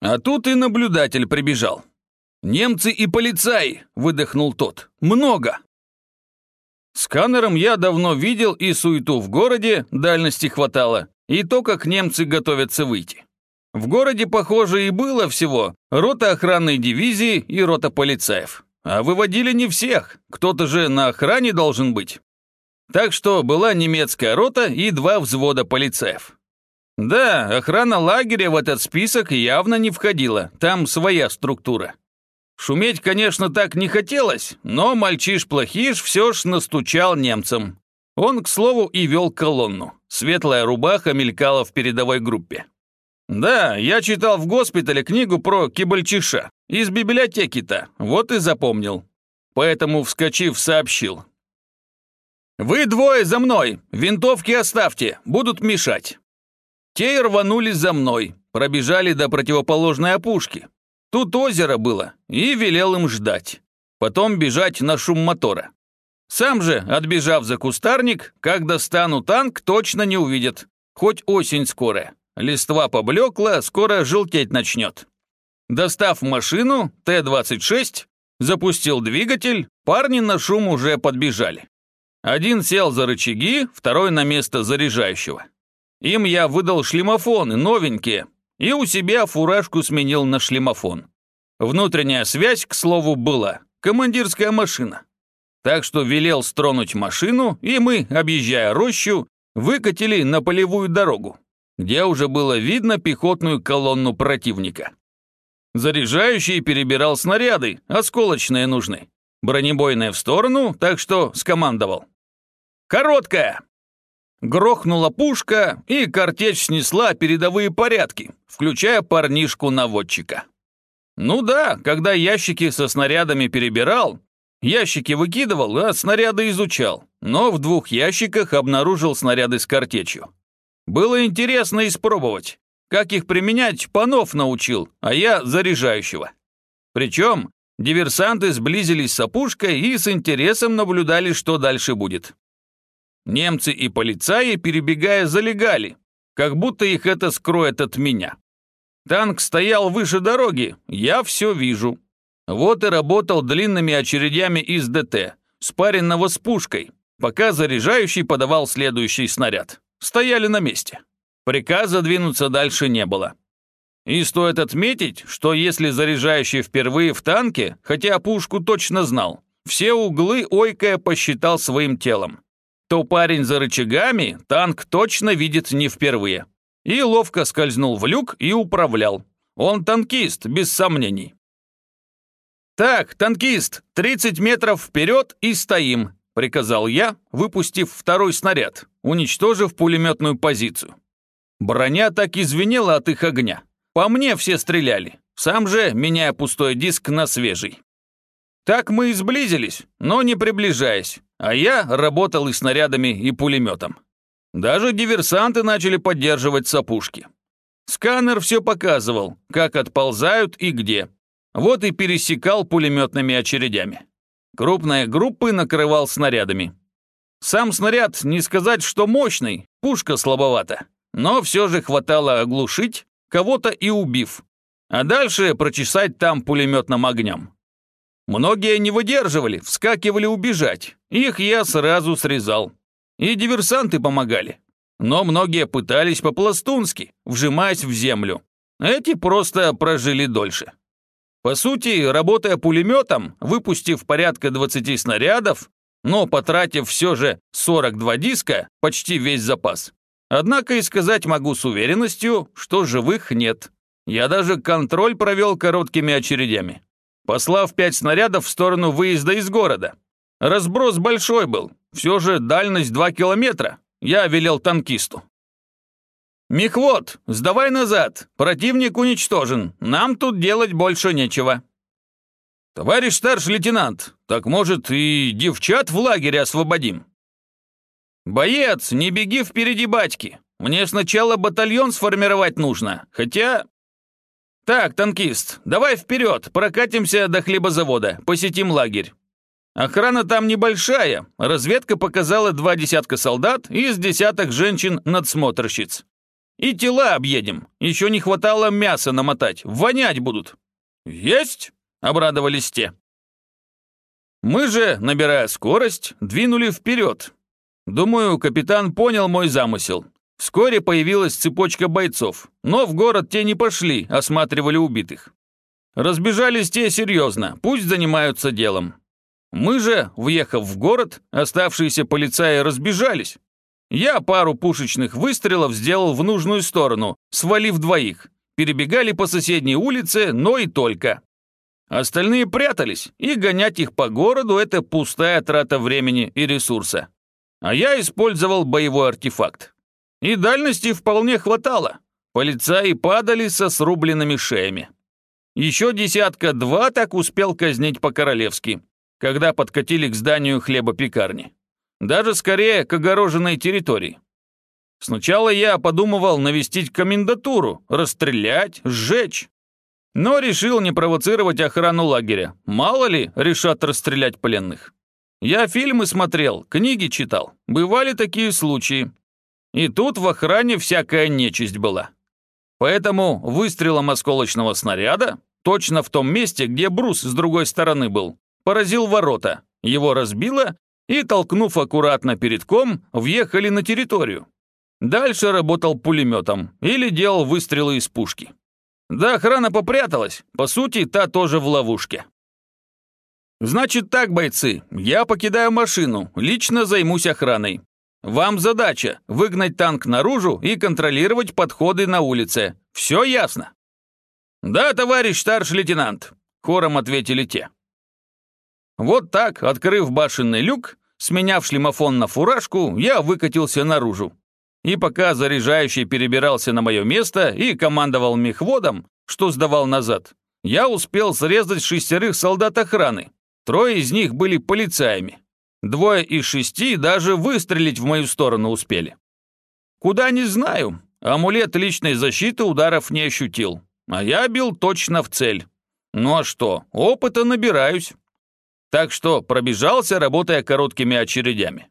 А тут и наблюдатель прибежал. «Немцы и полицаи!» – выдохнул тот. «Много!» Сканером я давно видел и суету в городе, дальности хватало, и то, как немцы готовятся выйти. В городе, похоже, и было всего рота охранной дивизии и рота полицаев. А выводили не всех, кто-то же на охране должен быть. Так что была немецкая рота и два взвода полицаев. Да, охрана лагеря в этот список явно не входила, там своя структура. Шуметь, конечно, так не хотелось, но мальчиш-плохиш все ж настучал немцам. Он, к слову, и вел колонну. Светлая рубаха мелькала в передовой группе. Да, я читал в госпитале книгу про кибальчиша. Из библиотеки-то, вот и запомнил. Поэтому, вскочив, сообщил. «Вы двое за мной, винтовки оставьте, будут мешать». Те рванулись за мной, пробежали до противоположной опушки. Тут озеро было, и велел им ждать. Потом бежать на шум мотора. Сам же, отбежав за кустарник, как достану танк, точно не увидят. Хоть осень скорая. Листва поблекла, скоро желтеть начнет. Достав машину, Т-26, запустил двигатель, парни на шум уже подбежали. Один сел за рычаги, второй на место заряжающего. Им я выдал шлемофоны, новенькие, и у себя фуражку сменил на шлемофон. Внутренняя связь, к слову, была. Командирская машина. Так что велел стронуть машину, и мы, объезжая рощу, выкатили на полевую дорогу, где уже было видно пехотную колонну противника. Заряжающий перебирал снаряды, осколочные нужны. Бронебойные в сторону, так что скомандовал. «Короткая!» Грохнула пушка, и картечь снесла передовые порядки, включая парнишку-наводчика. Ну да, когда ящики со снарядами перебирал, ящики выкидывал, а снаряды изучал, но в двух ящиках обнаружил снаряды с картечью. Было интересно испробовать. Как их применять, Панов научил, а я заряжающего. Причем диверсанты сблизились с опушкой и с интересом наблюдали, что дальше будет. Немцы и полицаи, перебегая, залегали, как будто их это скроет от меня. Танк стоял выше дороги, я все вижу. Вот и работал длинными очередями из ДТ, спаренного с пушкой, пока заряжающий подавал следующий снаряд. Стояли на месте. Приказа двинуться дальше не было. И стоит отметить, что если заряжающий впервые в танке, хотя пушку точно знал, все углы Ойкая посчитал своим телом то парень за рычагами танк точно видит не впервые. И ловко скользнул в люк и управлял. Он танкист, без сомнений. «Так, танкист, 30 метров вперед и стоим», — приказал я, выпустив второй снаряд, уничтожив пулеметную позицию. Броня так извинела от их огня. По мне все стреляли, сам же меняя пустой диск на свежий. Так мы и сблизились, но не приближаясь, а я работал и снарядами, и пулеметом. Даже диверсанты начали поддерживать сапушки. Сканер все показывал, как отползают и где. Вот и пересекал пулеметными очередями. Крупные группы накрывал снарядами. Сам снаряд, не сказать, что мощный, пушка слабовата, но все же хватало оглушить, кого-то и убив, а дальше прочесать там пулеметным огнем. Многие не выдерживали, вскакивали убежать. Их я сразу срезал. И диверсанты помогали. Но многие пытались по-пластунски, вжимаясь в землю. Эти просто прожили дольше. По сути, работая пулеметом, выпустив порядка 20 снарядов, но потратив все же 42 диска, почти весь запас. Однако и сказать могу с уверенностью, что живых нет. Я даже контроль провел короткими очередями послав пять снарядов в сторону выезда из города. Разброс большой был, все же дальность два километра. Я велел танкисту. «Мехвод, сдавай назад, противник уничтожен, нам тут делать больше нечего». «Товарищ старший лейтенант, так, может, и девчат в лагере освободим?» «Боец, не беги впереди батьки. Мне сначала батальон сформировать нужно, хотя «Так, танкист, давай вперед, прокатимся до хлебозавода, посетим лагерь. Охрана там небольшая, разведка показала два десятка солдат и с десяток женщин-надсмотрщиц. И тела объедем. Еще не хватало мяса намотать. Вонять будут». «Есть!» — обрадовались те. Мы же, набирая скорость, двинули вперед. Думаю, капитан понял мой замысел. Вскоре появилась цепочка бойцов, но в город те не пошли, осматривали убитых. Разбежались те серьезно, пусть занимаются делом. Мы же, въехав в город, оставшиеся полицаи разбежались. Я пару пушечных выстрелов сделал в нужную сторону, свалив двоих. Перебегали по соседней улице, но и только. Остальные прятались, и гонять их по городу – это пустая трата времени и ресурса. А я использовал боевой артефакт. И дальности вполне хватало. Полицаи падали со срубленными шеями. Еще десятка-два так успел казнить по-королевски, когда подкатили к зданию хлебопекарни. Даже скорее к огороженной территории. Сначала я подумывал навестить комендатуру, расстрелять, сжечь. Но решил не провоцировать охрану лагеря. Мало ли, решат расстрелять пленных. Я фильмы смотрел, книги читал. Бывали такие случаи. И тут в охране всякая нечисть была. Поэтому выстрелом осколочного снаряда, точно в том месте, где брус с другой стороны был, поразил ворота, его разбило и, толкнув аккуратно перед ком, въехали на территорию. Дальше работал пулеметом или делал выстрелы из пушки. Да охрана попряталась, по сути, та тоже в ловушке. Значит так, бойцы, я покидаю машину, лично займусь охраной. Вам задача – выгнать танк наружу и контролировать подходы на улице. Все ясно?» «Да, товарищ старший лейтенант», – хором ответили те. Вот так, открыв башенный люк, сменяв шлемофон на фуражку, я выкатился наружу. И пока заряжающий перебирался на мое место и командовал мехводом, что сдавал назад, я успел срезать шестерых солдат охраны. Трое из них были полицаями. Двое из шести даже выстрелить в мою сторону успели. Куда не знаю. Амулет личной защиты ударов не ощутил. А я бил точно в цель. Ну а что, опыта набираюсь. Так что пробежался, работая короткими очередями.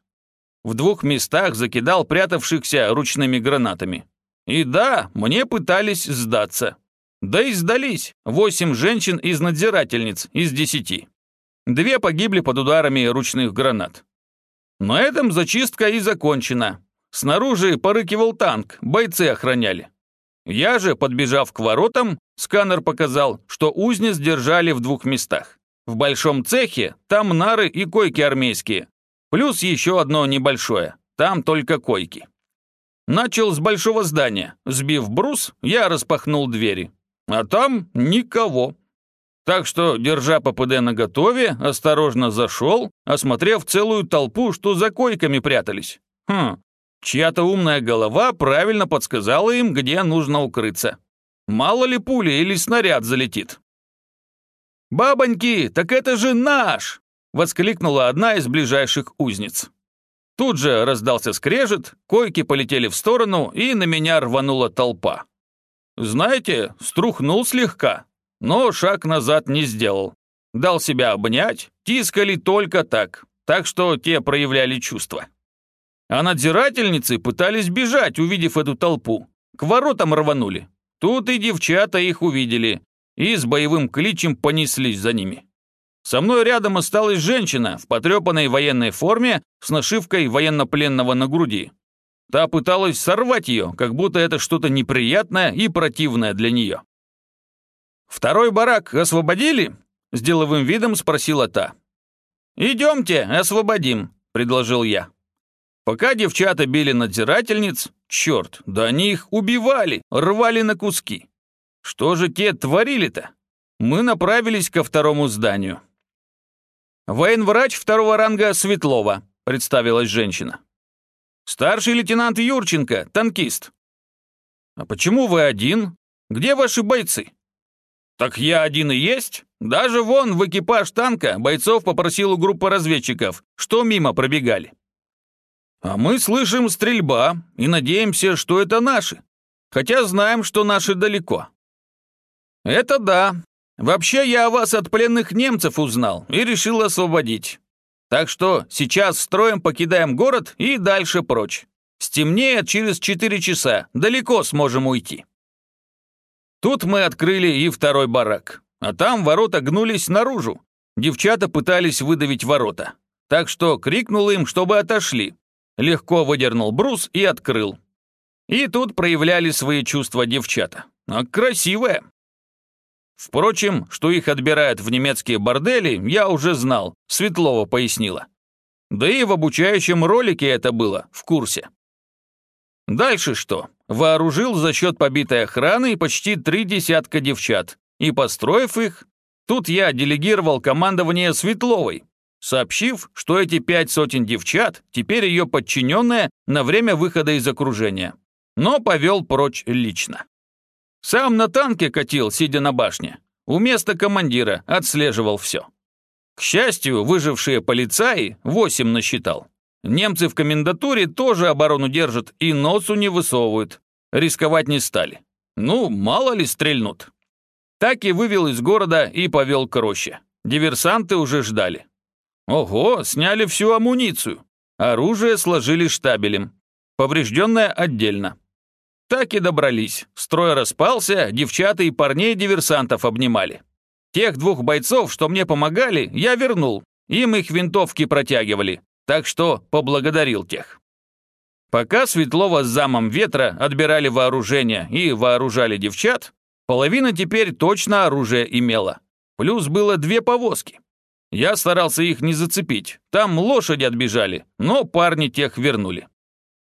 В двух местах закидал прятавшихся ручными гранатами. И да, мне пытались сдаться. Да и сдались. Восемь женщин из надзирательниц из десяти. Две погибли под ударами ручных гранат. На этом зачистка и закончена. Снаружи порыкивал танк, бойцы охраняли. Я же, подбежав к воротам, сканер показал, что узниц держали в двух местах. В большом цехе там нары и койки армейские, Плюс еще одно небольшое, там только койки. Начал с большого здания. Сбив брус, я распахнул двери. А там никого. Так что, держа ППД наготове, осторожно зашел, осмотрев целую толпу, что за койками прятались. Хм, чья-то умная голова правильно подсказала им, где нужно укрыться. Мало ли пули или снаряд залетит. «Бабоньки, так это же наш!» Воскликнула одна из ближайших узниц. Тут же раздался скрежет, койки полетели в сторону, и на меня рванула толпа. Знаете, струхнул слегка, но шаг назад не сделал. Дал себя обнять, тискали только так, так что те проявляли чувства. А надзирательницы пытались бежать, увидев эту толпу. К воротам рванули. Тут и девчата их увидели, и с боевым кличем понеслись за ними. Со мной рядом осталась женщина в потрепанной военной форме с нашивкой военнопленного на груди. Та пыталась сорвать ее, как будто это что-то неприятное и противное для нее. «Второй барак освободили?» — с деловым видом спросила та. «Идемте, освободим», — предложил я. Пока девчата били надзирательниц, черт, да они их убивали, рвали на куски. Что же те творили-то? Мы направились ко второму зданию. «Военврач второго ранга Светлова», — представилась женщина. «Старший лейтенант Юрченко, танкист». «А почему вы один? Где ваши бойцы?» «Так я один и есть. Даже вон в экипаж танка бойцов попросил у группы разведчиков, что мимо пробегали». «А мы слышим стрельба и надеемся, что это наши, хотя знаем, что наши далеко». «Это да, Вообще я о вас от пленных немцев узнал и решил освободить. Так что сейчас строем покидаем город и дальше прочь. Стемнеет через четыре часа, далеко сможем уйти. Тут мы открыли и второй барак, а там ворота гнулись наружу. Девчата пытались выдавить ворота, так что крикнул им, чтобы отошли. Легко выдернул брус и открыл. И тут проявляли свои чувства девчата. А красивая. Впрочем, что их отбирают в немецкие бордели, я уже знал, Светлова пояснила. Да и в обучающем ролике это было, в курсе. Дальше что? Вооружил за счет побитой охраны почти три десятка девчат. И построив их, тут я делегировал командование Светловой, сообщив, что эти пять сотен девчат теперь ее подчиненные на время выхода из окружения. Но повел прочь лично. Сам на танке катил, сидя на башне. У места командира отслеживал все. К счастью, выжившие полицаи, восемь насчитал, Немцы в комендатуре тоже оборону держат и носу не высовывают. Рисковать не стали. Ну, мало ли стрельнут. Так и вывел из города и повел к роще. Диверсанты уже ждали. Ого, сняли всю амуницию. Оружие сложили штабелем. Поврежденное отдельно. Так и добрались. Строй распался, девчата и парней диверсантов обнимали. Тех двух бойцов, что мне помогали, я вернул. Им их винтовки протягивали так что поблагодарил тех. Пока Светлова с замом ветра отбирали вооружение и вооружали девчат, половина теперь точно оружие имела. Плюс было две повозки. Я старался их не зацепить, там лошади отбежали, но парни тех вернули.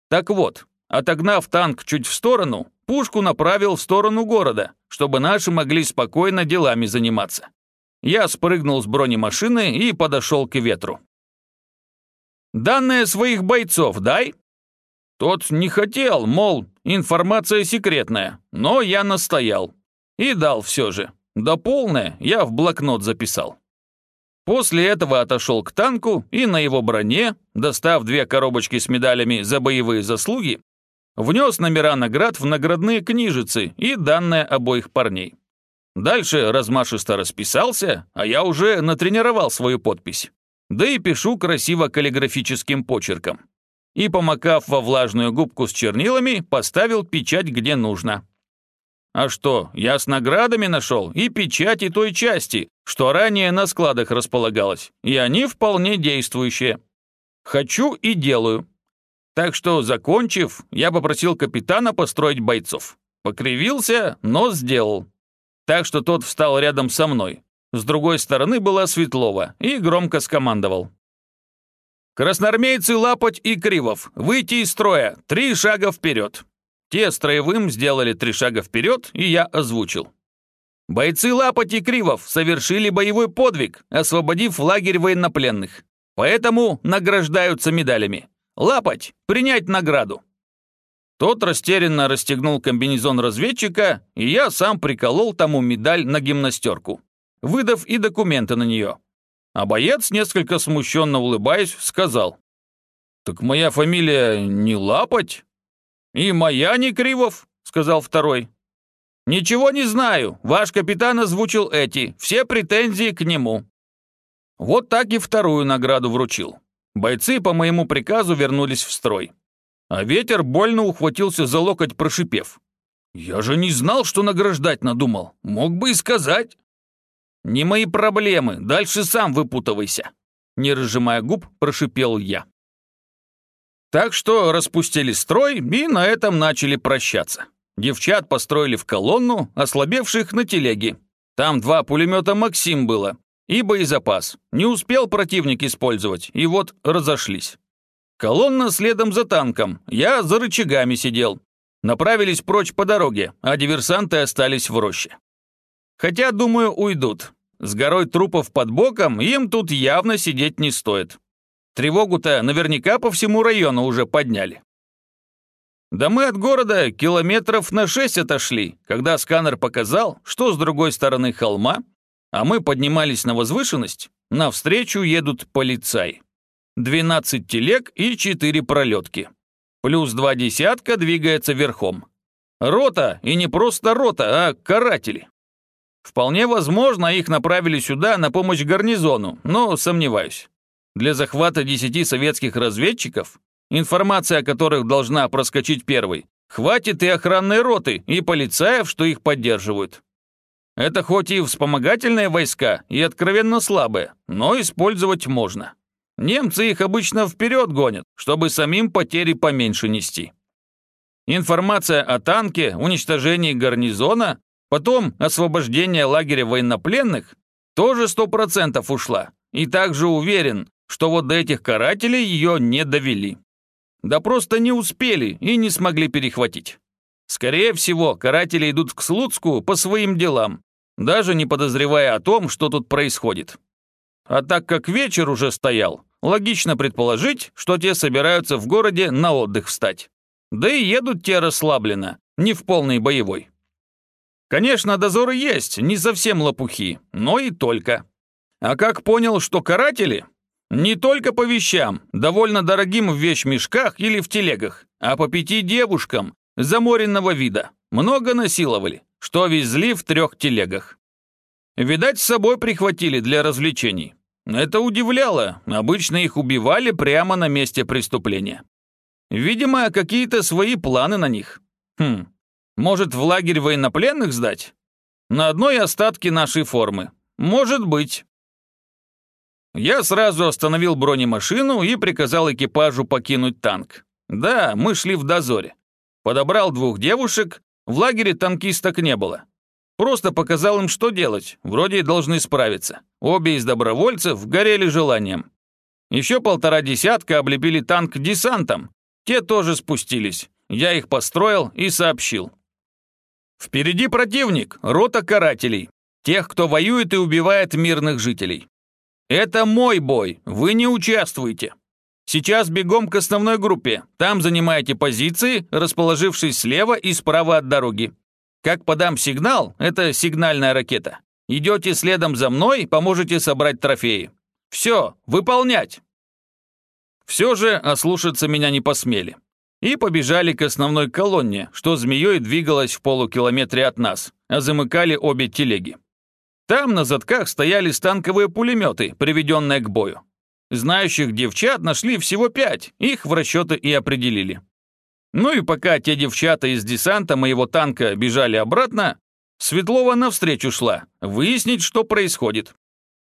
Так вот, отогнав танк чуть в сторону, пушку направил в сторону города, чтобы наши могли спокойно делами заниматься. Я спрыгнул с бронемашины и подошел к ветру. Данные своих бойцов дай». Тот не хотел, мол, информация секретная, но я настоял. И дал все же. Да полное я в блокнот записал. После этого отошел к танку и на его броне, достав две коробочки с медалями за боевые заслуги, внес номера наград в наградные книжицы и данные обоих парней. Дальше размашисто расписался, а я уже натренировал свою подпись да и пишу красиво каллиграфическим почерком. И, помакав во влажную губку с чернилами, поставил печать где нужно. А что, я с наградами нашел и печати той части, что ранее на складах располагалась, и они вполне действующие. Хочу и делаю. Так что, закончив, я попросил капитана построить бойцов. Покривился, но сделал. Так что тот встал рядом со мной, с другой стороны была Светлова и громко скомандовал. «Красноармейцы Лапоть и Кривов, выйти из строя, три шага вперед!» Те строевым сделали три шага вперед, и я озвучил. Бойцы Лапоть и Кривов совершили боевой подвиг, освободив лагерь военнопленных. Поэтому награждаются медалями. Лапоть, принять награду. Тот растерянно расстегнул комбинезон разведчика, и я сам приколол тому медаль на гимнастерку выдав и документы на нее. А боец, несколько смущенно улыбаясь, сказал, «Так моя фамилия не Лапоть?» «И моя не Кривов», — сказал второй. «Ничего не знаю, ваш капитан озвучил эти, все претензии к нему». Вот так и вторую награду вручил. Бойцы по моему приказу вернулись в строй. А ветер больно ухватился за локоть, прошипев. «Я же не знал, что награждать надумал. Мог бы и сказать». «Не мои проблемы, дальше сам выпутывайся», не разжимая губ, прошипел я. Так что распустили строй и на этом начали прощаться. Девчат построили в колонну, ослабевших на телеге. Там два пулемета «Максим» было. И боезапас. Не успел противник использовать, и вот разошлись. Колонна следом за танком, я за рычагами сидел. Направились прочь по дороге, а диверсанты остались в роще. Хотя, думаю, уйдут. С горой трупов под боком им тут явно сидеть не стоит. Тревогу-то наверняка по всему району уже подняли. Да мы от города километров на шесть отошли, когда сканер показал, что с другой стороны холма, а мы поднимались на возвышенность, навстречу едут полицаи. 12 телег и 4 пролетки. Плюс два десятка двигается верхом. Рота, и не просто рота, а каратели. Вполне возможно, их направили сюда на помощь гарнизону, но сомневаюсь. Для захвата десяти советских разведчиков информация о которых должна проскочить первой, хватит и охранной роты, и полицаев, что их поддерживают. Это хоть и вспомогательные войска, и откровенно слабые, но использовать можно. Немцы их обычно вперед гонят, чтобы самим потери поменьше нести. Информация о танке, уничтожении гарнизона, потом освобождение лагеря военнопленных тоже сто процентов ушла. И также уверен, что вот до этих карателей ее не довели. Да просто не успели и не смогли перехватить. Скорее всего, каратели идут к Слуцку по своим делам, даже не подозревая о том, что тут происходит. А так как вечер уже стоял, логично предположить, что те собираются в городе на отдых встать. Да и едут те расслабленно, не в полный боевой. Конечно, дозоры есть, не совсем лопухи, но и только. А как понял, что каратели? Не только по вещам, довольно дорогим в вещмешках или в телегах, а по пяти девушкам заморенного вида. Много насиловали, что везли в трех телегах. Видать, с собой прихватили для развлечений. Это удивляло, обычно их убивали прямо на месте преступления. Видимо, какие-то свои планы на них. Хм, может, в лагерь военнопленных сдать? На одной остатке нашей формы. Может быть. Я сразу остановил бронемашину и приказал экипажу покинуть танк. Да, мы шли в дозоре. Подобрал двух девушек, в лагере танкисток не было. Просто показал им, что делать, вроде должны справиться. Обе из добровольцев горели желанием. Еще полтора десятка облепили танк десантом. Те тоже спустились. Я их построил и сообщил. Впереди противник, рота карателей. Тех, кто воюет и убивает мирных жителей. Это мой бой, вы не участвуете. Сейчас бегом к основной группе. Там занимаете позиции, расположившись слева и справа от дороги. Как подам сигнал, это сигнальная ракета. Идете следом за мной, поможете собрать трофеи. Все, выполнять!» Все же ослушаться меня не посмели. И побежали к основной колонне, что змеей двигалась в полукилометре от нас, а замыкали обе телеги. Там на задках стояли станковые пулеметы, приведенные к бою. Знающих девчат нашли всего пять, их в расчеты и определили. Ну и пока те девчата из десанта моего танка бежали обратно, Светлова навстречу шла, выяснить, что происходит.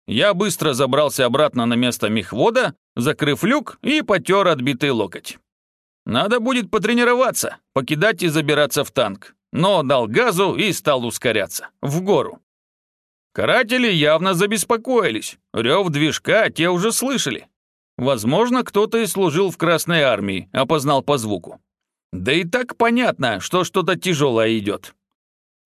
Я быстро забрался обратно на место мехвода, закрыв люк и потер отбитый локоть. Надо будет потренироваться, покидать и забираться в танк. Но дал газу и стал ускоряться. В гору. Каратели явно забеспокоились. Рев движка те уже слышали. Возможно, кто-то и служил в Красной армии, опознал по звуку. Да и так понятно, что что-то тяжелое идет.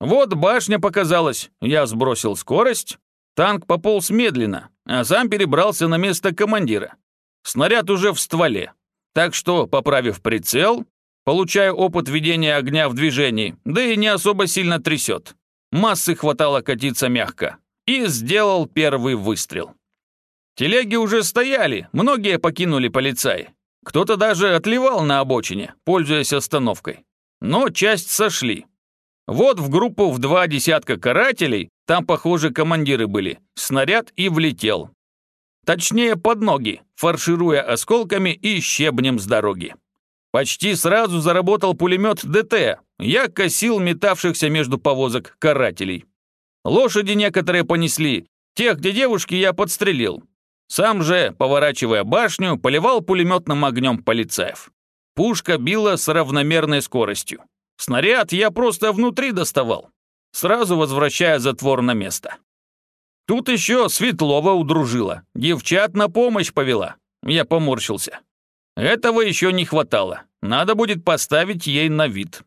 Вот башня показалась, я сбросил скорость, танк пополз медленно, а сам перебрался на место командира. Снаряд уже в стволе. Так что, поправив прицел, получаю опыт ведения огня в движении, да и не особо сильно трясет. Массы хватало катиться мягко. И сделал первый выстрел. Телеги уже стояли, многие покинули полицаи. Кто-то даже отливал на обочине, пользуясь остановкой. Но часть сошли. Вот в группу в два десятка карателей, там, похоже, командиры были, снаряд и влетел. Точнее, под ноги, фаршируя осколками и щебнем с дороги. Почти сразу заработал пулемет ДТ. Я косил метавшихся между повозок карателей. Лошади некоторые понесли. Тех, где девушки, я подстрелил. Сам же, поворачивая башню, поливал пулеметным огнем полицаев. Пушка била с равномерной скоростью. Снаряд я просто внутри доставал, сразу возвращая затвор на место. Тут еще Светлова удружила, девчат на помощь повела. Я поморщился. Этого еще не хватало. Надо будет поставить ей на вид.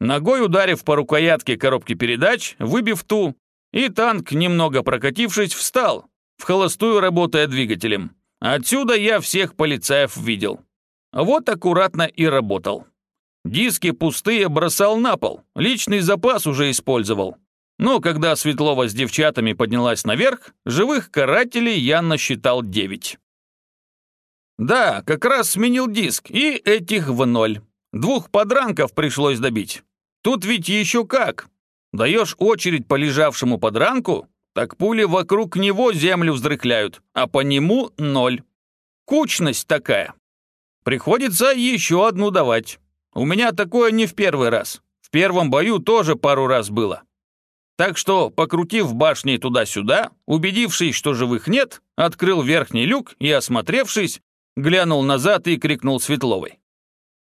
Ногой ударив по рукоятке коробки передач, выбив ту, и танк, немного прокатившись, встал, в холостую работая двигателем. Отсюда я всех полицаев видел. Вот аккуратно и работал. Диски пустые бросал на пол, личный запас уже использовал. Но когда Светлова с девчатами поднялась наверх, живых карателей я насчитал девять. Да, как раз сменил диск, и этих в ноль. Двух подранков пришлось добить. Тут ведь еще как. Даешь очередь по лежавшему подранку, так пули вокруг него землю вздрыхляют, а по нему ноль. Кучность такая. Приходится еще одну давать. У меня такое не в первый раз. В первом бою тоже пару раз было. Так что, покрутив башней туда-сюда, убедившись, что живых нет, открыл верхний люк и, осмотревшись, глянул назад и крикнул Светловой.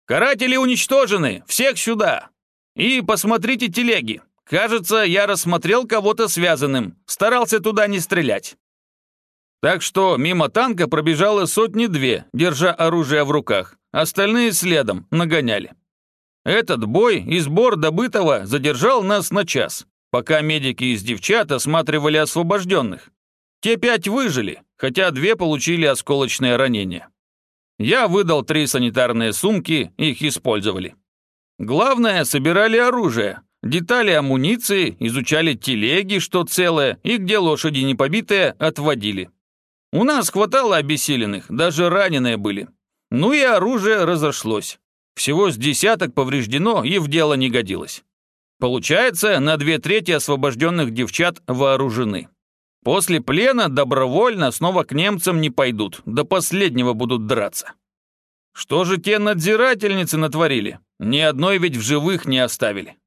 «Каратели уничтожены! Всех сюда! И посмотрите телеги! Кажется, я рассмотрел кого-то связанным, старался туда не стрелять». Так что мимо танка пробежало сотни-две, держа оружие в руках, остальные следом нагоняли. Этот бой и сбор добытого задержал нас на час, пока медики из девчат осматривали освобожденных. Те пять выжили, хотя две получили осколочное ранение. Я выдал три санитарные сумки, их использовали. Главное, собирали оружие, детали амуниции, изучали телеги, что целое, и где лошади не побитые, отводили. У нас хватало обессиленных, даже раненые были. Ну и оружие разошлось. Всего с десяток повреждено и в дело не годилось. Получается, на две трети освобожденных девчат вооружены. После плена добровольно снова к немцам не пойдут, до последнего будут драться. Что же те надзирательницы натворили? Ни одной ведь в живых не оставили.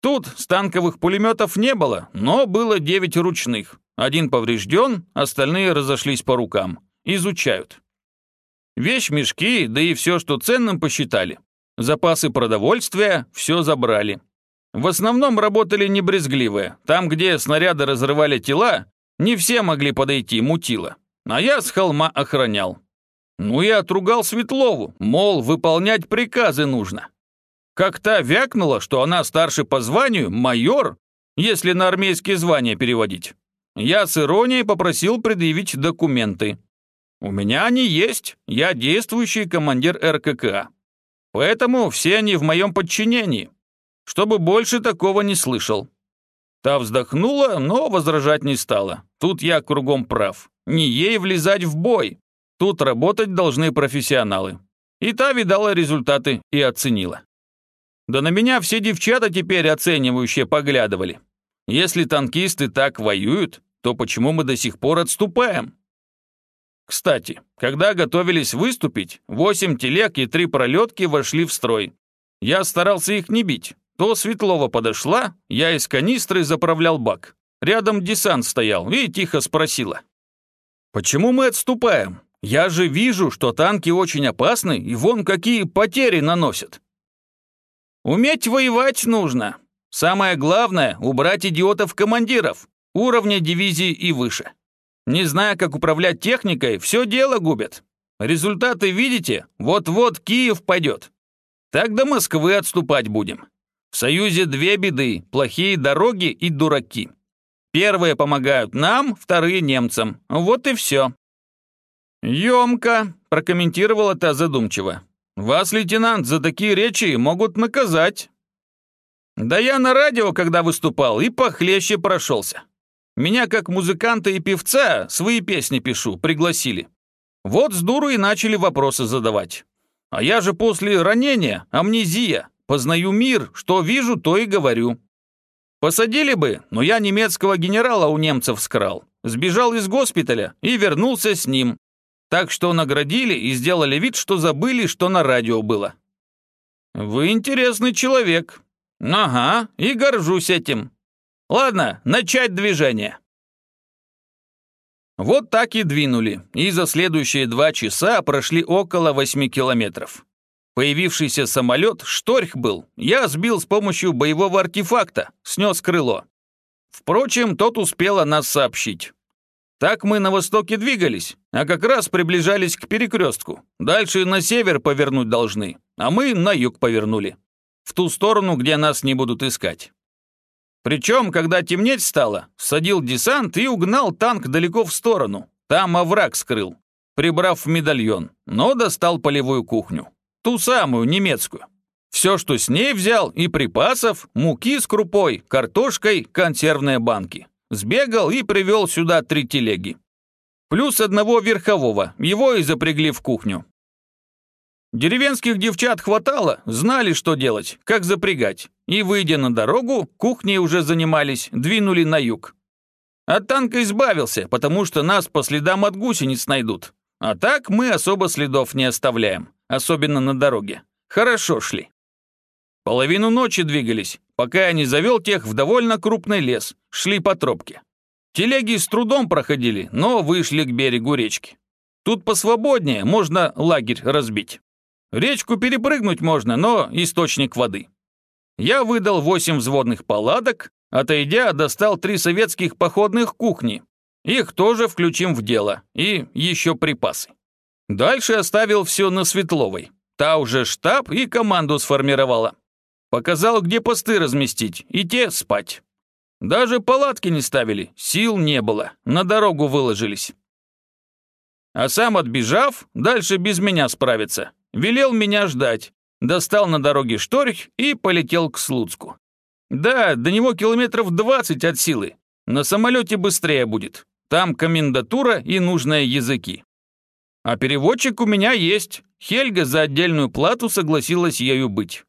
Тут станковых пулеметов не было, но было девять ручных. Один поврежден, остальные разошлись по рукам. Изучают. Вещь, мешки, да и все, что ценным посчитали. Запасы продовольствия все забрали. В основном работали небрезгливые. Там, где снаряды разрывали тела, не все могли подойти, мутило. А я с холма охранял. Ну и отругал Светлову, мол, выполнять приказы нужно. Как та вякнула, что она старше по званию, майор, если на армейские звания переводить. Я с иронией попросил предъявить документы. У меня они есть, я действующий командир РКК. Поэтому все они в моем подчинении чтобы больше такого не слышал. Та вздохнула, но возражать не стала. Тут я кругом прав. Не ей влезать в бой. Тут работать должны профессионалы. И та видала результаты и оценила. Да на меня все девчата теперь оценивающие поглядывали. Если танкисты так воюют, то почему мы до сих пор отступаем? Кстати, когда готовились выступить, восемь телег и три пролетки вошли в строй. Я старался их не бить, то Светлова подошла, я из канистры заправлял бак. Рядом десант стоял и тихо спросила. «Почему мы отступаем? Я же вижу, что танки очень опасны и вон какие потери наносят». «Уметь воевать нужно. Самое главное — убрать идиотов-командиров, уровня дивизии и выше. Не зная, как управлять техникой, все дело губят. Результаты видите? Вот-вот Киев пойдет. Так до Москвы отступать будем. В Союзе две беды – плохие дороги и дураки. Первые помогают нам, вторые – немцам. Вот и все. «Емко», – прокомментировала та задумчиво. «Вас, лейтенант, за такие речи могут наказать». «Да я на радио, когда выступал, и похлеще прошелся. Меня, как музыканта и певца, свои песни пишу, пригласили. Вот с дуру и начали вопросы задавать. А я же после ранения, амнезия, Познаю мир, что вижу, то и говорю. Посадили бы, но я немецкого генерала у немцев скрал, сбежал из госпиталя и вернулся с ним. Так что наградили и сделали вид, что забыли, что на радио было. Вы интересный человек. Ага, и горжусь этим. Ладно, начать движение. Вот так и двинули, и за следующие два часа прошли около восьми километров. Появившийся самолет шторх был, я сбил с помощью боевого артефакта, снес крыло. Впрочем, тот успел о нас сообщить. Так мы на востоке двигались, а как раз приближались к перекрестку. Дальше на север повернуть должны, а мы на юг повернули. В ту сторону, где нас не будут искать. Причем, когда темнеть стало, садил десант и угнал танк далеко в сторону. Там овраг скрыл, прибрав медальон, но достал полевую кухню. Ту самую немецкую. Все, что с ней взял, и припасов, муки с крупой, картошкой, консервные банки. Сбегал и привел сюда три телеги. Плюс одного верхового, его и запрягли в кухню. Деревенских девчат хватало, знали, что делать, как запрягать. И, выйдя на дорогу, кухней уже занимались, двинули на юг. От танка избавился, потому что нас по следам от гусениц найдут. А так мы особо следов не оставляем, особенно на дороге. Хорошо шли. Половину ночи двигались, пока я не завел тех в довольно крупный лес, шли по тропке. Телеги с трудом проходили, но вышли к берегу речки. Тут посвободнее, можно лагерь разбить. Речку перепрыгнуть можно, но источник воды. Я выдал восемь взводных палаток, отойдя, достал три советских походных кухни. Их тоже включим в дело, и еще припасы. Дальше оставил все на Светловой. Та уже штаб и команду сформировала. Показал, где посты разместить, и те спать. Даже палатки не ставили, сил не было, на дорогу выложились. А сам, отбежав, дальше без меня справиться. Велел меня ждать. Достал на дороге шторх и полетел к Слуцку. Да, до него километров 20 от силы. На самолете быстрее будет. Там комендатура и нужные языки. А переводчик у меня есть. Хельга за отдельную плату согласилась ею быть.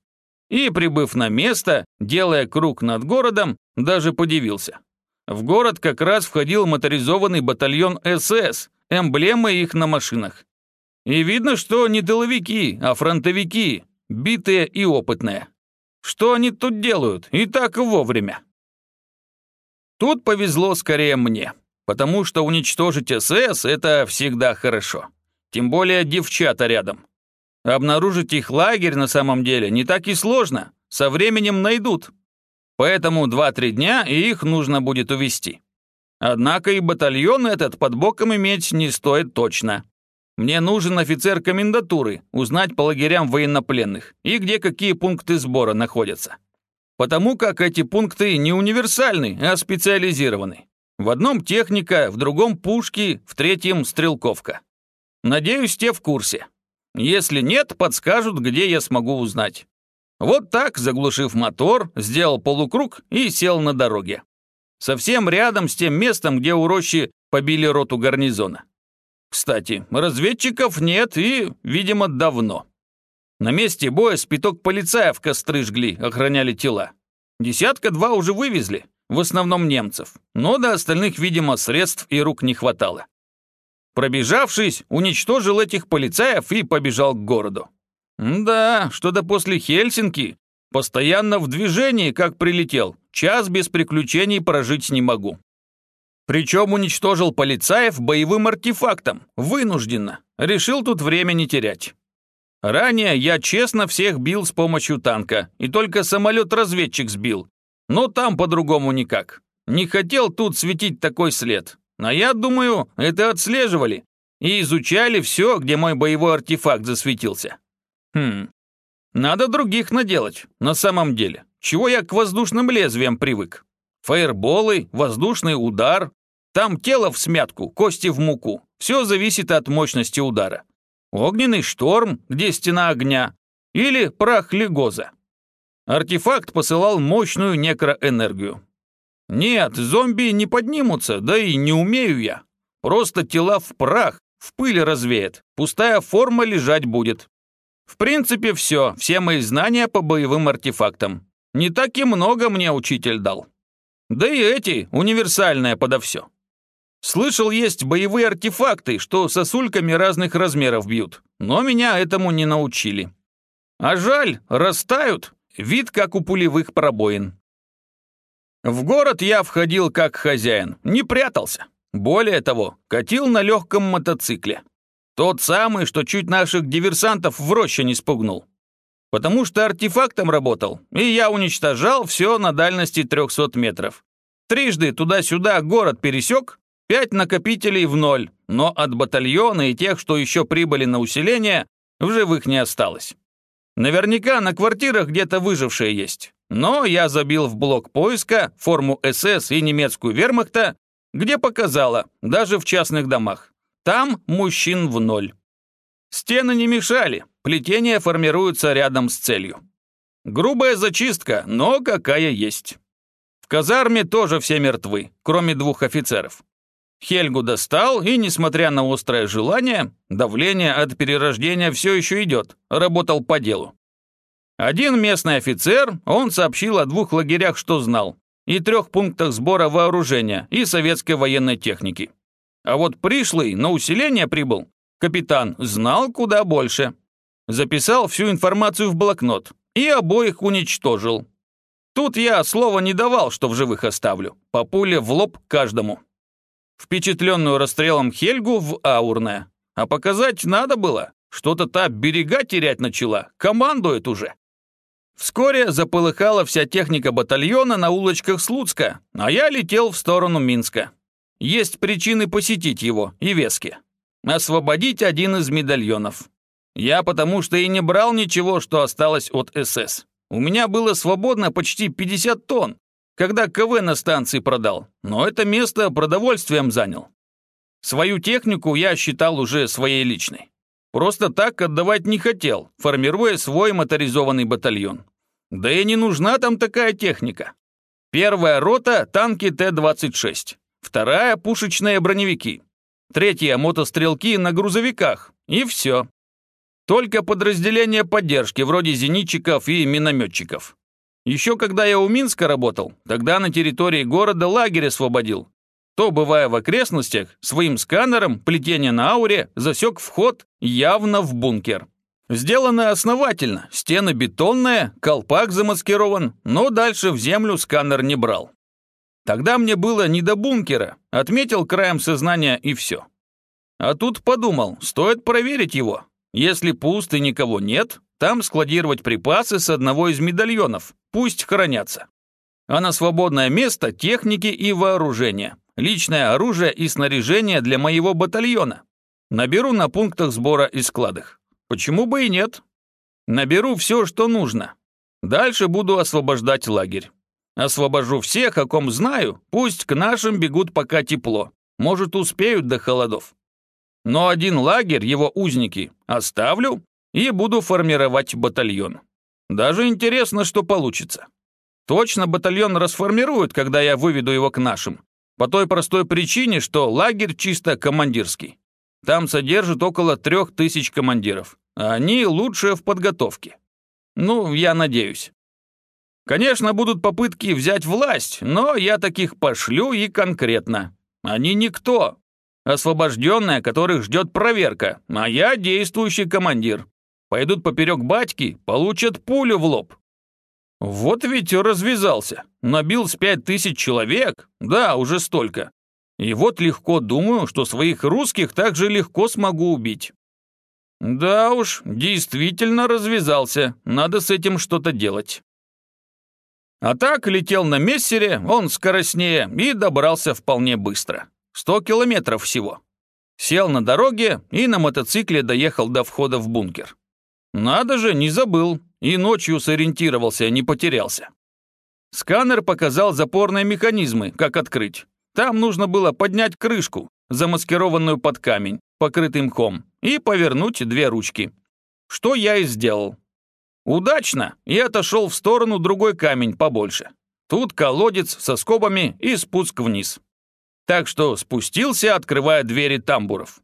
И, прибыв на место, делая круг над городом, даже подивился. В город как раз входил моторизованный батальон СС, эмблемы их на машинах. И видно, что не тыловики, а фронтовики, битые и опытные. Что они тут делают, и так вовремя. Тут повезло скорее мне, потому что уничтожить СС – это всегда хорошо. Тем более девчата рядом. Обнаружить их лагерь на самом деле не так и сложно, со временем найдут. Поэтому 2-3 дня, и их нужно будет увести. Однако и батальон этот под боком иметь не стоит точно. Мне нужен офицер комендатуры, узнать по лагерям военнопленных и где какие пункты сбора находятся. Потому как эти пункты не универсальны, а специализированы. В одном техника, в другом пушки, в третьем стрелковка. Надеюсь, те в курсе. Если нет, подскажут, где я смогу узнать. Вот так, заглушив мотор, сделал полукруг и сел на дороге. Совсем рядом с тем местом, где у рощи побили роту гарнизона. Кстати, разведчиков нет и, видимо, давно. На месте боя спиток полицаев костры жгли, охраняли тела. Десятка-два уже вывезли, в основном немцев, но до остальных, видимо, средств и рук не хватало. Пробежавшись, уничтожил этих полицаев и побежал к городу. Да, что-то после Хельсинки. Постоянно в движении, как прилетел. Час без приключений прожить не могу. Причем уничтожил полицаев боевым артефактом, вынужденно. Решил тут время не терять. Ранее я честно всех бил с помощью танка, и только самолет-разведчик сбил. Но там по-другому никак. Не хотел тут светить такой след. А я думаю, это отслеживали и изучали все, где мой боевой артефакт засветился. Хм, надо других наделать, на самом деле. Чего я к воздушным лезвиям привык? Фаерболы, воздушный удар. Там тело в смятку, кости в муку. Все зависит от мощности удара. Огненный шторм, где стена огня. Или прах легоза. Артефакт посылал мощную некроэнергию. Нет, зомби не поднимутся, да и не умею я. Просто тела в прах, в пыль развеет. Пустая форма лежать будет. В принципе, все, все мои знания по боевым артефактам. Не так и много мне учитель дал. Да и эти, универсальные подо все. Слышал, есть боевые артефакты, что сосульками разных размеров бьют, но меня этому не научили. А жаль, растают, вид как у пулевых пробоин. В город я входил как хозяин, не прятался. Более того, катил на легком мотоцикле. Тот самый, что чуть наших диверсантов в роще не спугнул. Потому что артефактом работал, и я уничтожал все на дальности 300 метров. Трижды туда-сюда город пересек, пять накопителей в ноль, но от батальона и тех, что еще прибыли на усиление, в живых не осталось. Наверняка на квартирах где-то выжившие есть. Но я забил в блок поиска форму СС и немецкую вермахта, где показала, даже в частных домах. Там мужчин в ноль. Стены не мешали, плетение формируется рядом с целью. Грубая зачистка, но какая есть. В казарме тоже все мертвы, кроме двух офицеров. Хельгу достал, и, несмотря на острое желание, давление от перерождения все еще идет, работал по делу. Один местный офицер, он сообщил о двух лагерях, что знал, и трех пунктах сбора вооружения и советской военной техники. А вот пришлый на усиление прибыл, Капитан знал куда больше. Записал всю информацию в блокнот и обоих уничтожил. Тут я слова не давал, что в живых оставлю. По пуле в лоб каждому. Впечатленную расстрелом Хельгу в аурное. А показать надо было. Что-то та берега терять начала. Командует уже. Вскоре заполыхала вся техника батальона на улочках Слуцка, а я летел в сторону Минска. Есть причины посетить его, и вески. Освободить один из медальонов. Я потому что и не брал ничего, что осталось от СС. У меня было свободно почти 50 тонн, когда КВ на станции продал, но это место продовольствием занял. Свою технику я считал уже своей личной. Просто так отдавать не хотел, формируя свой моторизованный батальон. Да и не нужна там такая техника. Первая рота – танки Т-26. Вторая – пушечные броневики. Третья – мотострелки на грузовиках. И все. Только подразделения поддержки, вроде зенитчиков и минометчиков. Еще когда я у Минска работал, тогда на территории города лагерь освободил, то, бывая в окрестностях, своим сканером плетение на ауре засек вход явно в бункер. Сделано основательно, стены бетонные, колпак замаскирован, но дальше в землю сканер не брал. Тогда мне было не до бункера, отметил краем сознания и все. А тут подумал, стоит проверить его. Если пуст и никого нет, там складировать припасы с одного из медальонов, пусть хранятся. А на свободное место техники и вооружения личное оружие и снаряжение для моего батальона. Наберу на пунктах сбора и складах. Почему бы и нет? Наберу все, что нужно. Дальше буду освобождать лагерь. Освобожу всех, о ком знаю, пусть к нашим бегут пока тепло. Может, успеют до холодов. Но один лагерь, его узники, оставлю и буду формировать батальон. Даже интересно, что получится. Точно батальон расформируют, когда я выведу его к нашим. По той простой причине, что лагерь чисто командирский. Там содержит около трех тысяч командиров. А они лучшие в подготовке. Ну, я надеюсь. Конечно, будут попытки взять власть, но я таких пошлю и конкретно. Они никто. Освобожденные, которых ждет проверка, а я действующий командир. Пойдут поперек батьки, получат пулю в лоб. Вот ведь развязался. Набил с пять тысяч человек. Да, уже столько. И вот легко думаю, что своих русских так же легко смогу убить. Да уж, действительно развязался. Надо с этим что-то делать. А так летел на мессере, он скоростнее и добрался вполне быстро. Сто километров всего. Сел на дороге и на мотоцикле доехал до входа в бункер. Надо же, не забыл. И ночью сориентировался, не потерялся. Сканер показал запорные механизмы, как открыть. Там нужно было поднять крышку, замаскированную под камень, покрытый мхом, и повернуть две ручки. Что я и сделал. Удачно, и отошел в сторону другой камень побольше. Тут колодец со скобами и спуск вниз. Так что спустился, открывая двери тамбуров.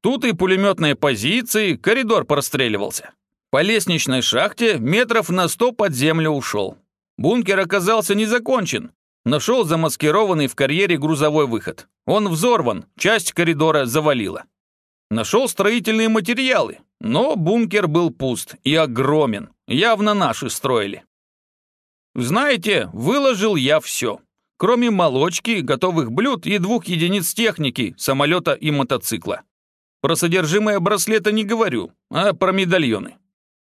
Тут и пулеметные позиции, коридор простреливался. По лестничной шахте метров на сто под землю ушел. Бункер оказался не закончен. Нашел замаскированный в карьере грузовой выход. Он взорван, часть коридора завалила. Нашел строительные материалы, но бункер был пуст и огромен. Явно наши строили. Знаете, выложил я все. Кроме молочки, готовых блюд и двух единиц техники, самолета и мотоцикла. Про содержимое браслета не говорю, а про медальоны.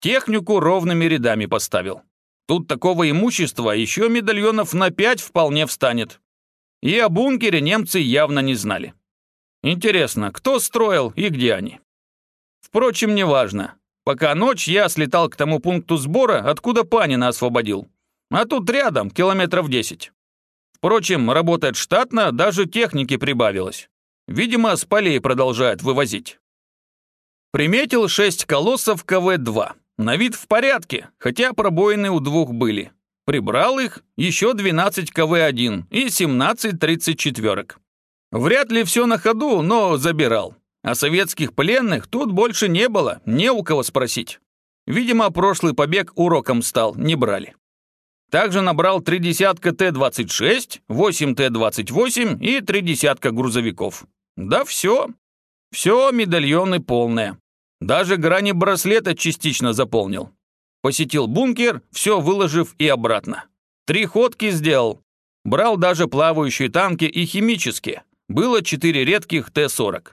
Технику ровными рядами поставил. Тут такого имущества еще медальонов на пять вполне встанет. И о бункере немцы явно не знали. Интересно, кто строил и где они? Впрочем, неважно. Пока ночь, я слетал к тому пункту сбора, откуда Панина освободил. А тут рядом, километров десять. Впрочем, работает штатно, даже техники прибавилось. Видимо, с полей продолжают вывозить. Приметил шесть колоссов КВ-2. На вид в порядке, хотя пробоины у двух были. Прибрал их еще 12 КВ-1 и 17 34 Вряд ли все на ходу, но забирал. А советских пленных тут больше не было, не у кого спросить. Видимо, прошлый побег уроком стал, не брали. Также набрал три десятка Т-26, 8 Т-28 и три десятка грузовиков. Да все. Все медальоны полные. Даже грани браслета частично заполнил. Посетил бункер, все выложив и обратно. Три ходки сделал. Брал даже плавающие танки и химические. Было четыре редких Т-40.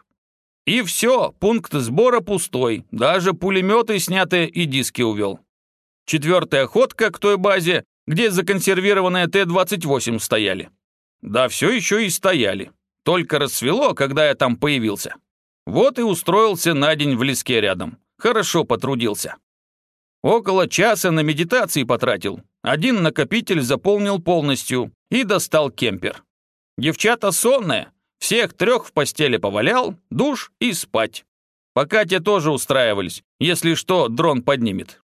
И все, пункт сбора пустой, даже пулеметы снятые и диски увел. Четвертая ходка к той базе, где законсервированные Т-28 стояли. Да все еще и стояли. Только рассвело, когда я там появился. Вот и устроился на день в леске рядом. Хорошо потрудился. Около часа на медитации потратил. Один накопитель заполнил полностью и достал кемпер. Девчата сонные, всех трех в постели повалял, душ и спать. Пока те тоже устраивались, если что, дрон поднимет.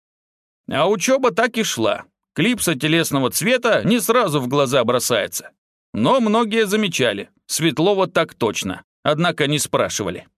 А учеба так и шла. Клипса телесного цвета не сразу в глаза бросается. Но многие замечали, Светлова так точно, однако не спрашивали.